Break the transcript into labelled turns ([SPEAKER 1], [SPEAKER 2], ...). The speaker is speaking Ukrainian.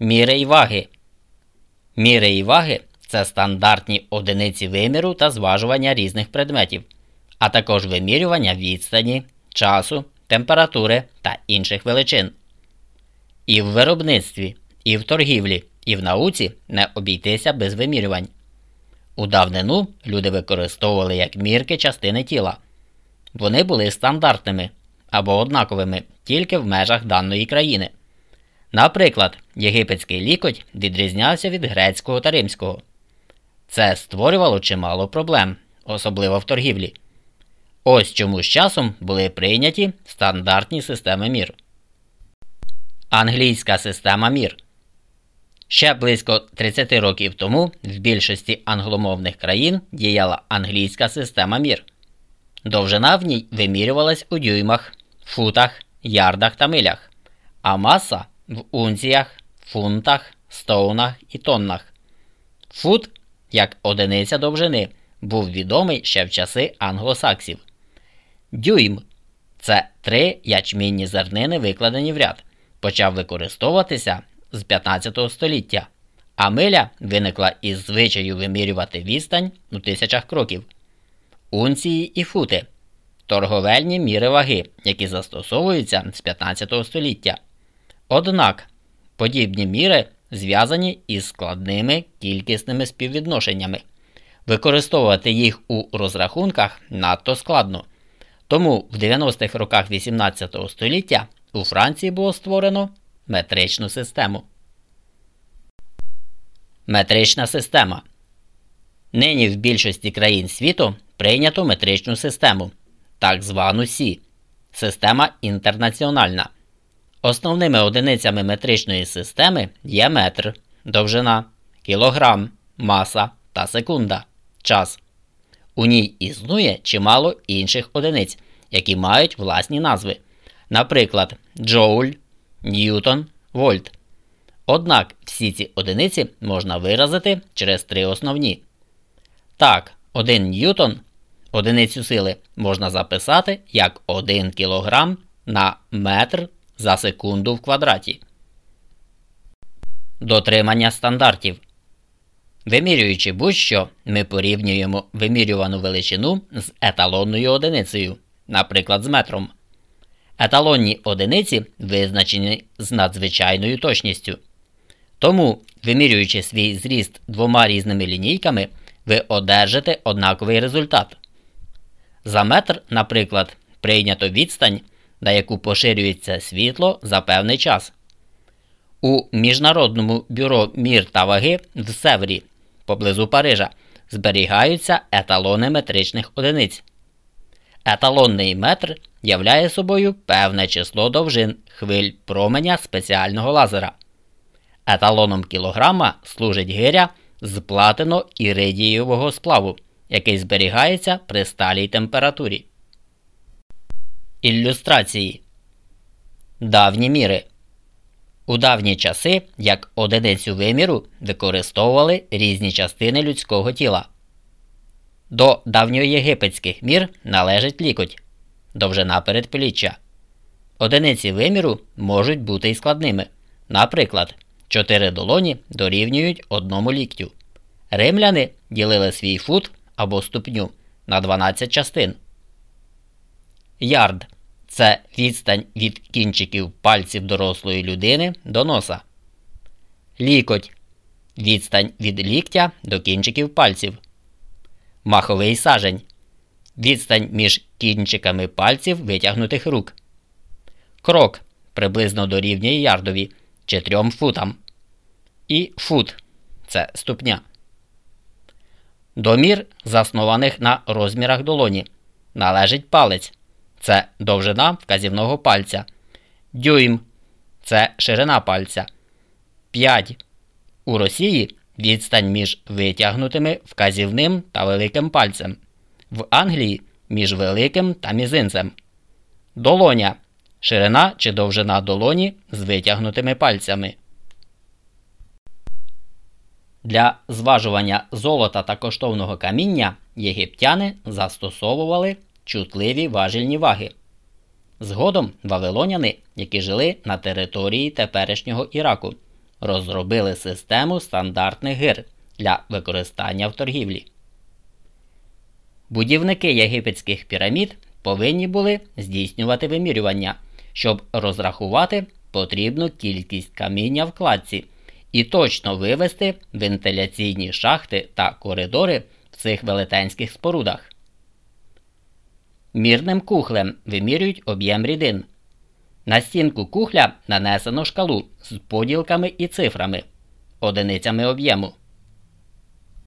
[SPEAKER 1] Міри і ваги. Міри і ваги це стандартні одиниці виміру та зважування різних предметів, а також вимірювання відстані, часу, температури та інших величин. І в виробництві, і в торгівлі, і в науці не обійтися без вимірювань. У давнину люди використовували як мірки частини тіла. Вони були стандартними або однаковими тільки в межах даної країни. Наприклад, єгипетський лікоть відрізнявся від грецького та римського. Це створювало чимало проблем, особливо в торгівлі. Ось чому з часом були прийняті стандартні системи мір. Англійська система мір. Ще близько 30 років тому в більшості англомовних країн діяла англійська система мір. Довжина в ній вимірювалась у дюймах, футах, ярдах та милях, а маса в унціях, фунтах, стоунах і тоннах. Фут, як одиниця довжини, був відомий ще в часи англосаксів. Дюйм це три ячмінні зернини, викладені в ряд, почав використовуватися з 15 століття, а миля виникла із звичаю вимірювати відстань у тисячах кроків. Унції і фути торговельні міри ваги, які застосовуються з 15 століття. Однак подібні міри зв'язані із складними кількісними співвідношеннями. Використовувати їх у розрахунках надто складно. Тому в 90-х роках 18 століття у Франції було створено метричну систему. Метрична система. Нині в більшості країн світу прийнято метричну систему, так звану Сі. Система інтернаціональна. Основними одиницями метричної системи є метр, довжина, кілограм, маса та секунда час. У ній існує чимало інших одиниць, які мають власні назви, наприклад, джоуль, ньютон, вольт. Однак всі ці одиниці можна виразити через три основні. Так, 1 ньютон одиницю сили можна записати як 1 кг на метр за секунду в квадраті. Дотримання стандартів. Вимірюючи будь-що, ми порівнюємо вимірювану величину з еталонною одиницею, наприклад, з метром. Еталонні одиниці визначені з надзвичайною точністю. Тому, вимірюючи свій зріст двома різними лінійками, ви одержите однаковий результат. За метр, наприклад, прийнято відстань, на яку поширюється світло за певний час. У Міжнародному бюро мір та ваги в Севрі поблизу Парижа зберігаються еталони метричних одиниць. Еталонний метр являє собою певне число довжин хвиль променя спеціального лазера. Еталоном кілограма служить гиря з платино іридієвого сплаву, який зберігається при сталій температурі. Ілюстрації Давні міри у давні часи як одиницю виміру використовували різні частини людського тіла. До давньоєгипетських мір належить лікоть, довжина передпліччя. Одиниці виміру можуть бути і складними. Наприклад, чотири долоні дорівнюють одному ліктю. Римляни ділили свій фут або ступню на 12 частин. Ярд це відстань від кінчиків пальців дорослої людини до носа. Лікоть відстань від ліктя до кінчиків пальців. Маховий сажень відстань між кінчиками пальців витягнутих рук. Крок приблизно дорівнює ярдові чи трьом футам. І фут це ступня. Домір, заснованих на розмірах долоні, належить палець це довжина вказівного пальця. Дюйм це ширина пальця. 5. У Росії відстань між витягнутими вказівним та великим пальцем. В Англії між великим та мізинцем. Долоня ширина чи довжина долоні з витягнутими пальцями. Для зважування золота та коштовного каміння єгиптяни застосовували чутливі важільні ваги. Згодом вавилоняни, які жили на території теперішнього Іраку, розробили систему стандартних гир для використання в торгівлі. Будівники єгипетських пірамід повинні були здійснювати вимірювання, щоб розрахувати потрібну кількість каміння в кладці і точно вивести вентиляційні шахти та коридори в цих велетенських спорудах. Мірним кухлем вимірюють об'єм рідин. На стінку кухля нанесено шкалу з поділками і цифрами, одиницями об'єму.